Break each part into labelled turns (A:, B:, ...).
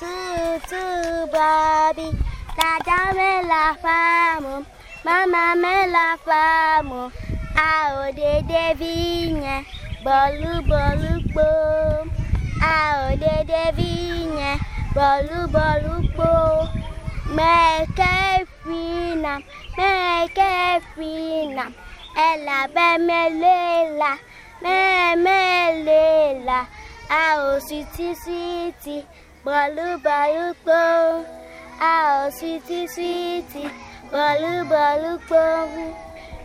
A: tu tu babi. Dada mama me. A o de de bolu bolu bo. A o de de bolu bolu bo. Fina, me que fina. Ela be me lela, me me lela. A o bolu bolu bo. A o sweetie sweetie, bolu bolu bo.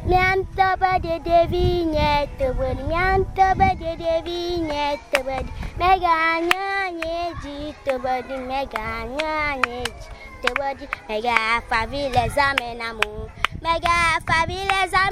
A: Mianto ba de de vignette word, mianto ba de de vignette word. Mega nya nye jito word, mega nya nye jito word. Mega favile zamenamu, mega favile zamenamu.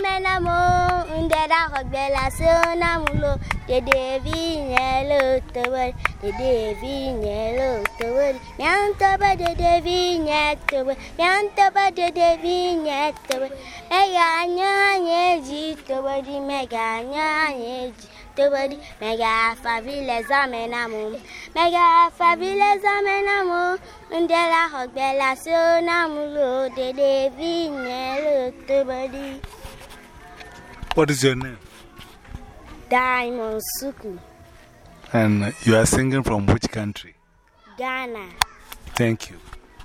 A: Ndera hogbela sonamulo, de de vignello to word, de de vignello to word. Mianto ba de de vignette word, mianto ba de de vignette word. Mega nya nye jito word, mega nya nye jito word. Mega favile zamenamu, mega favile zamenamu. Ndela hogbela sonamulo, de de vignello to word.
B: What is your name?
A: Diamond Suku,
B: And you are singing from which country?
A: Ghana.
B: Thank you.